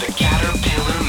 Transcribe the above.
the caterpillar